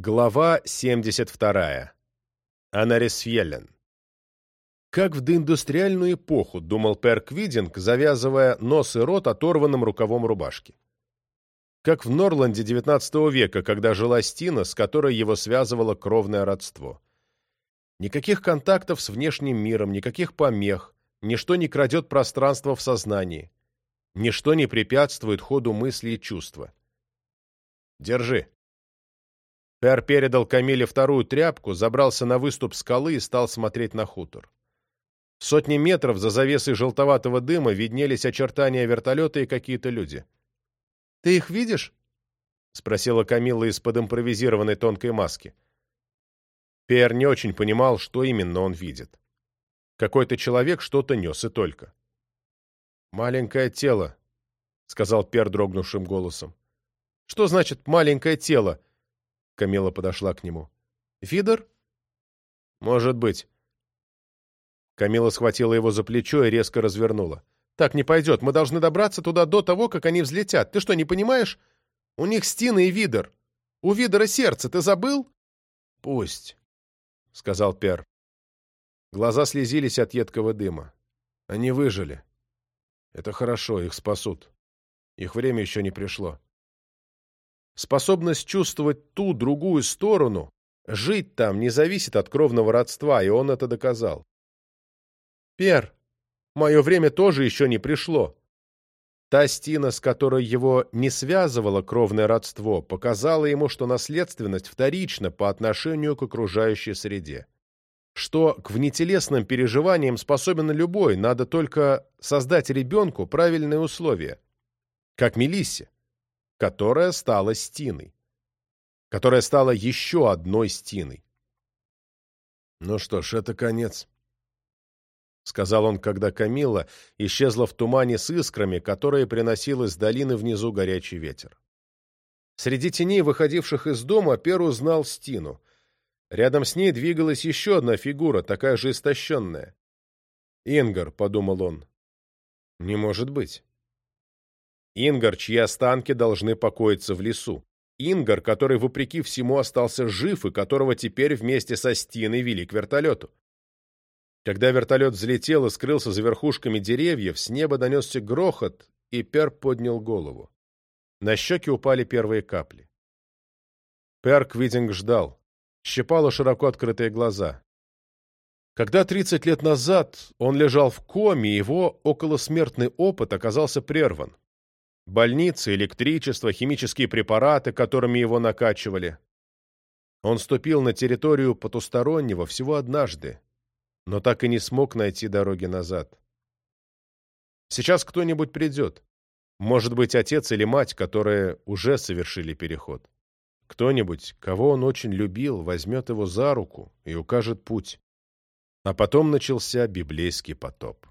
Глава 72. Анарис Йеллен. Как в доиндустриальную эпоху, думал Перквидинг, завязывая нос и рот оторванным рукавом рубашки. Как в Норланде XIX века, когда жила Стина, с которой его связывало кровное родство. Никаких контактов с внешним миром, никаких помех, ничто не крадет пространство в сознании, ничто не препятствует ходу мысли и чувства. «Держи», Пер передал Камиле вторую тряпку, забрался на выступ скалы и стал смотреть на хутор. Сотни метров за завесой желтоватого дыма виднелись очертания вертолета и какие-то люди. «Ты их видишь?» — спросила Камила из-под импровизированной тонкой маски. Пер не очень понимал, что именно он видит. Какой-то человек что-то нес и только. «Маленькое тело», — сказал Пер дрогнувшим голосом. «Что значит «маленькое тело»?» Камила подошла к нему. «Фидор?» «Может быть». Камила схватила его за плечо и резко развернула. «Так не пойдет. Мы должны добраться туда до того, как они взлетят. Ты что, не понимаешь? У них Стина и Видер. У Видера сердце. Ты забыл?» «Пусть», — сказал Пер. Глаза слезились от едкого дыма. Они выжили. Это хорошо, их спасут. Их время еще не пришло. Способность чувствовать ту, другую сторону, жить там, не зависит от кровного родства, и он это доказал. «Пер, мое время тоже еще не пришло». Та стена, с которой его не связывало кровное родство, показала ему, что наследственность вторична по отношению к окружающей среде что к внетелесным переживаниям способен любой, надо только создать ребенку правильные условия. Как Мелиссе которая стала стеной, которая стала еще одной стеной. «Ну что ж, это конец», — сказал он, когда Камила исчезла в тумане с искрами, которые приносил из долины внизу горячий ветер. Среди теней, выходивших из дома, Перу узнал стену. Рядом с ней двигалась еще одна фигура, такая же истощенная. «Ингар», — подумал он. «Не может быть». Ингар, чьи останки должны покоиться в лесу. Ингар, который, вопреки всему, остался жив и которого теперь вместе со Стиной вели к вертолету. Когда вертолет взлетел и скрылся за верхушками деревьев, с неба донесся грохот, и Пер поднял голову. На щеки упали первые капли. Пер Квидинг ждал. Щипало широко открытые глаза. Когда 30 лет назад он лежал в коме, его околосмертный опыт оказался прерван больницы, электричество, химические препараты, которыми его накачивали. Он ступил на территорию потустороннего всего однажды, но так и не смог найти дороги назад. Сейчас кто-нибудь придет. Может быть, отец или мать, которые уже совершили переход. Кто-нибудь, кого он очень любил, возьмет его за руку и укажет путь. А потом начался библейский потоп.